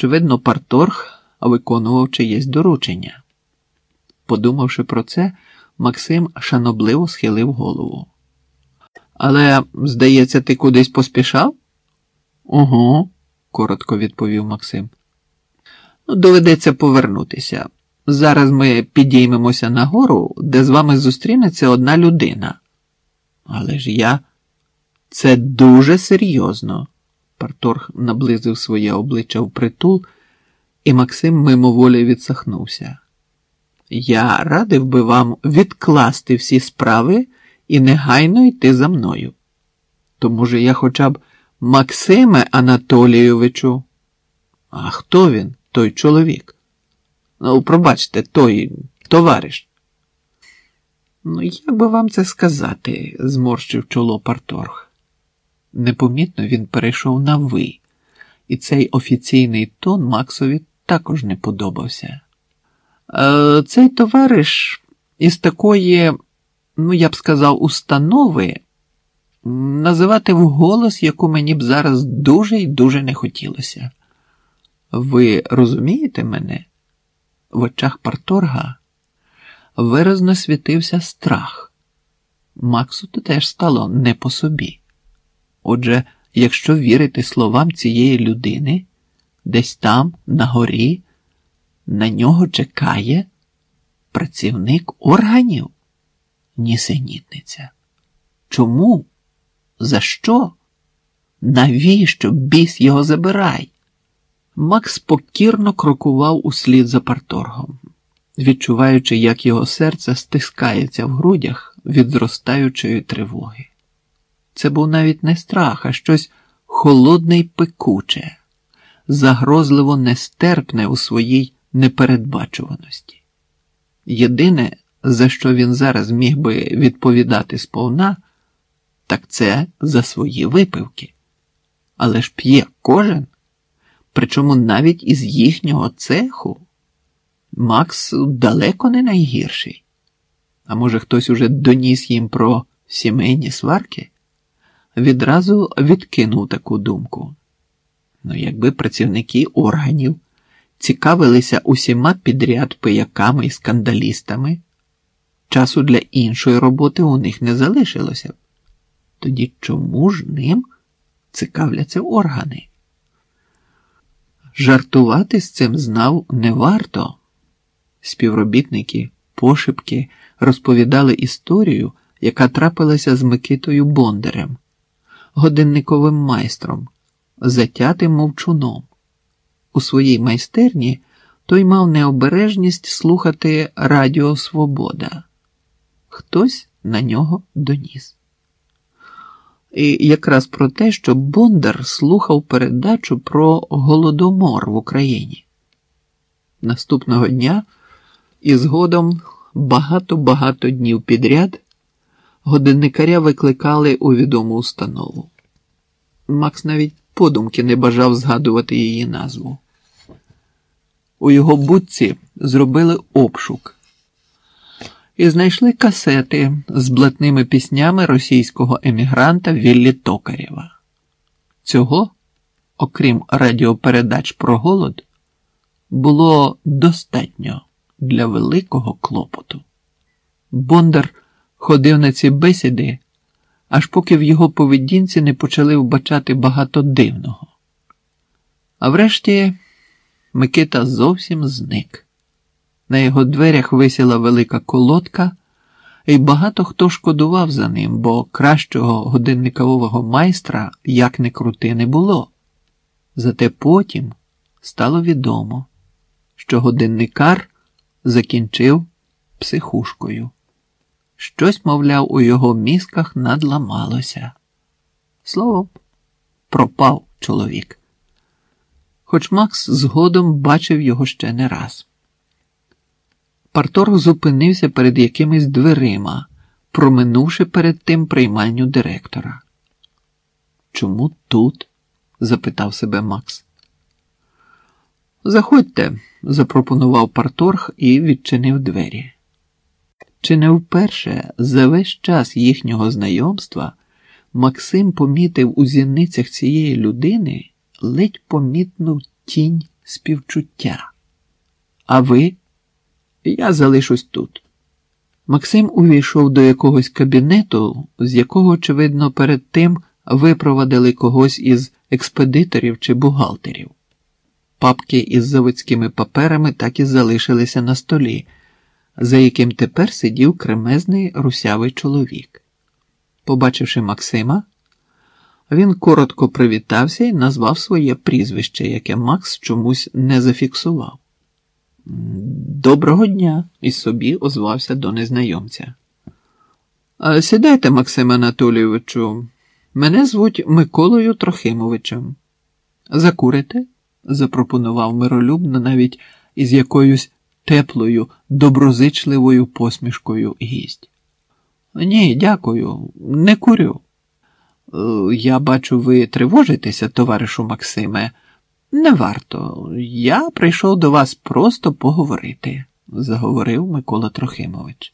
Очевидно, парторг виконував чиєсь доручення. Подумавши про це, Максим шанобливо схилив голову. Але, здається, ти кудись поспішав? Угу, коротко відповів Максим. Ну, доведеться повернутися. Зараз ми підіймемося на гору, де з вами зустрінеться одна людина. Але ж я. Це дуже серйозно. Парторг наблизив своє обличчя в притул, і Максим мимоволі відсахнувся. Я радив би вам відкласти всі справи і негайно йти за мною. То, може, я хоча б Максиме Анатолійовичу. А хто він, той чоловік? Ну, пробачте, той товариш. Ну, як би вам це сказати? зморщив чоло Парторг. Непомітно він перейшов на ви, і цей офіційний тон Максові також не подобався. Е, Цей товариш із такої, ну я б сказав, установи називати вголос, яку мені б зараз дуже і дуже не хотілося. Ви розумієте мене? В очах Парторга виразно світився страх. Максу теж стало не по собі. Отже, якщо вірити словам цієї людини, десь там, на горі, на нього чекає працівник органів, нісенітниця. Чому? За що? Навіщо біс його забирай? Макс покірно крокував услід за парторгом, відчуваючи, як його серце стискається в грудях від зростаючої тривоги. Це був навіть не страх, а щось холодне й пекуче, загрозливо нестерпне у своїй непередбачуваності. Єдине, за що він зараз міг би відповідати сповна, так це за свої випивки. Але ж п'є кожен, причому навіть із їхнього цеху. Макс далеко не найгірший. А може, хтось уже доніс їм про сімейні сварки? Відразу відкинув таку думку. Ну, якби працівники органів цікавилися усіма підряд пияками і скандалістами, часу для іншої роботи у них не залишилося б. Тоді чому ж ним цікавляться органи? Жартувати з цим знав не варто. Співробітники, пошепки розповідали історію, яка трапилася з Микитою Бондарем, годинниковим майстром, затятим мовчуном. У своїй майстерні той мав необережність слухати Радіо Свобода. Хтось на нього доніс. І якраз про те, що Бондар слухав передачу про голодомор в Україні. Наступного дня і згодом багато-багато днів підряд годинникаря викликали у відому установу. Макс навіть подумки не бажав згадувати її назву. У його будці зробили обшук і знайшли касети з блатними піснями російського емігранта Віллі Токарєва. Цього, окрім радіопередач про голод, було достатньо для великого клопоту. Бондар ходив на ці бесіди, аж поки в його поведінці не почали вбачати багато дивного. А врешті Микита зовсім зник. На його дверях висіла велика колодка, і багато хто шкодував за ним, бо кращого годинникового майстра як не крути не було. Зате потім стало відомо, що годинникар закінчив психушкою. Щось, мовляв, у його мізках надламалося. Словом, пропав чоловік. Хоч Макс згодом бачив його ще не раз. Парторг зупинився перед якимись дверима, проминувши перед тим приймальню директора. Чому тут? запитав себе Макс. Заходьте, запропонував Парторг і відчинив двері. Чи не вперше за весь час їхнього знайомства Максим помітив у зіницях цієї людини ледь помітну тінь співчуття. А ви? Я залишусь тут. Максим увійшов до якогось кабінету, з якого, очевидно, перед тим випровадили когось із експедиторів чи бухгалтерів. Папки із заводськими паперами так і залишилися на столі, за яким тепер сидів кремезний русявий чоловік. Побачивши Максима, він коротко привітався і назвав своє прізвище, яке Макс чомусь не зафіксував. Доброго дня, і собі озвався до незнайомця. Сідайте, Максим Анатолійовичу, мене звуть Миколою Трохимовичем. Закурите? запропонував миролюбно навіть із якоюсь теплою, доброзичливою посмішкою гість. Ні, дякую, не курю. «Е, Я бачу, ви тривожитеся, товаришу Максиме. Не варто. Я прийшов до вас просто поговорити, заговорив Микола Трохимович.